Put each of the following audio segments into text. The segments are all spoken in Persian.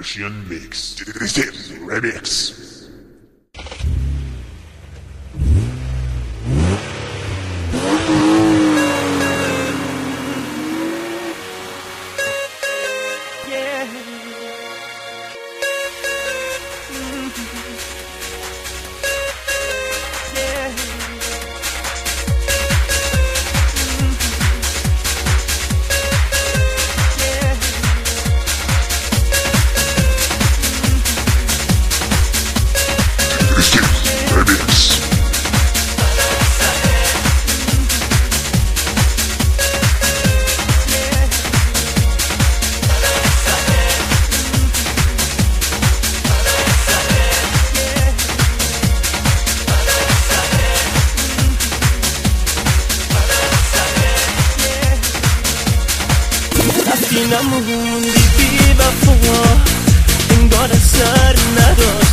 Russian mix. This is remix. نموندی بی وفا. انگار سر نداشت.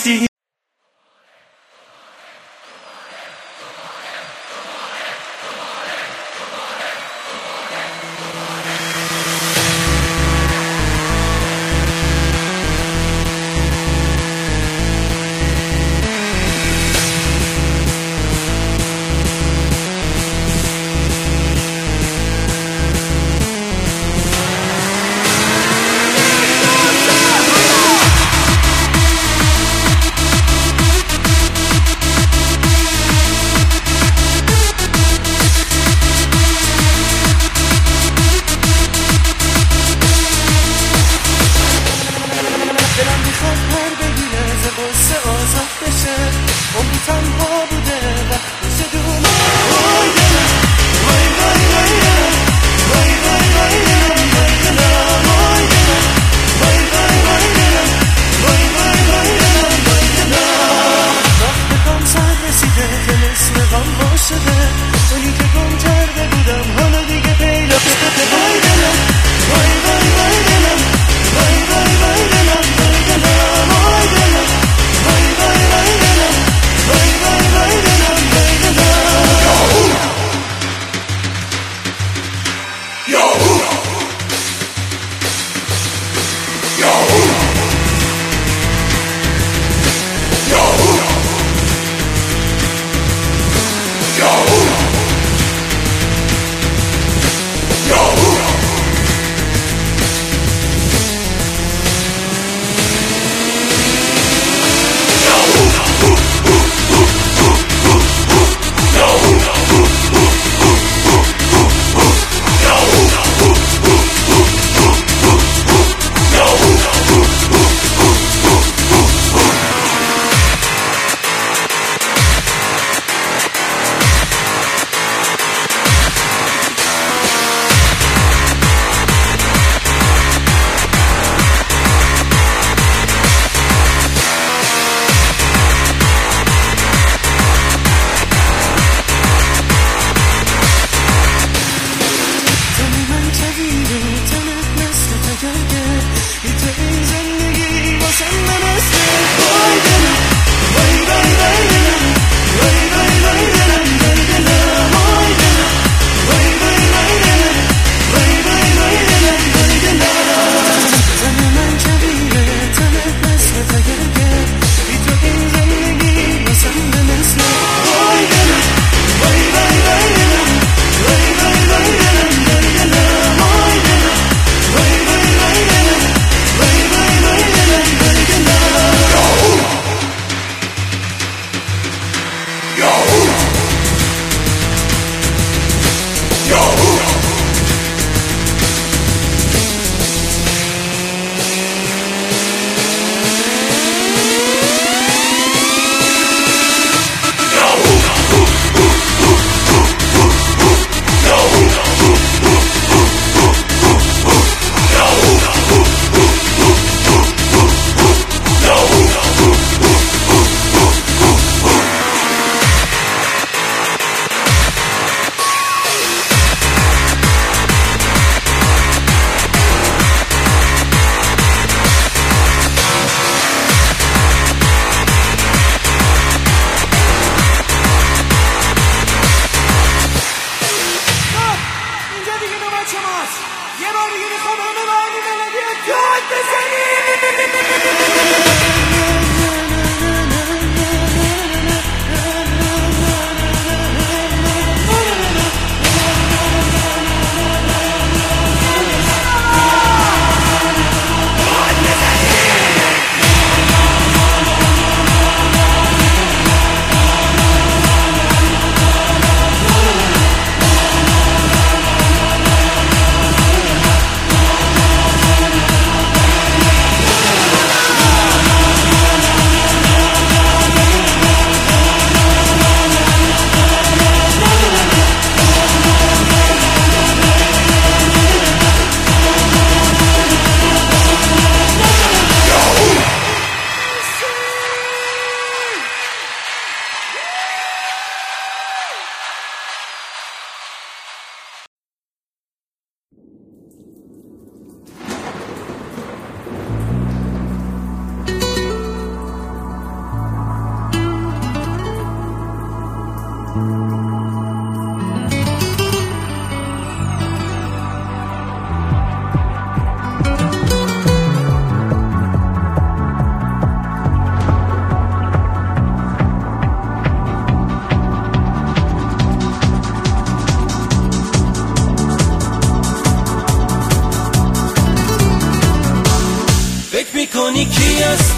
60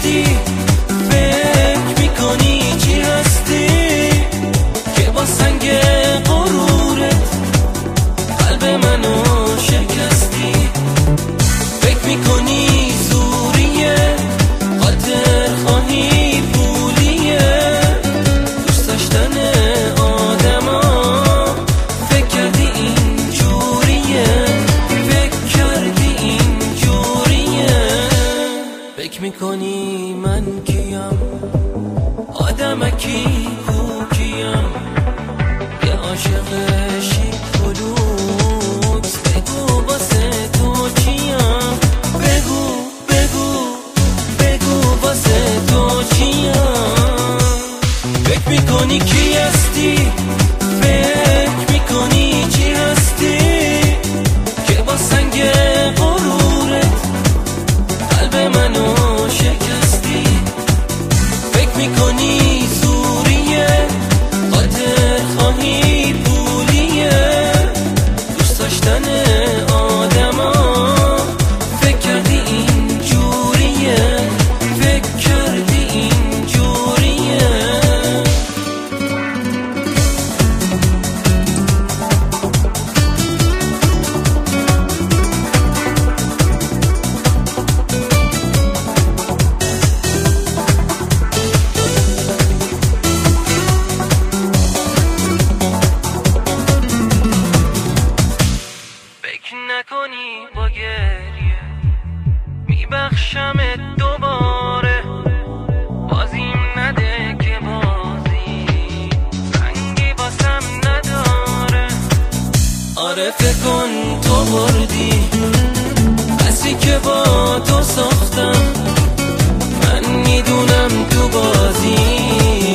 ti. فکر تو بردی. بسی که با تو ساختم. من می‌دونم تو بازی.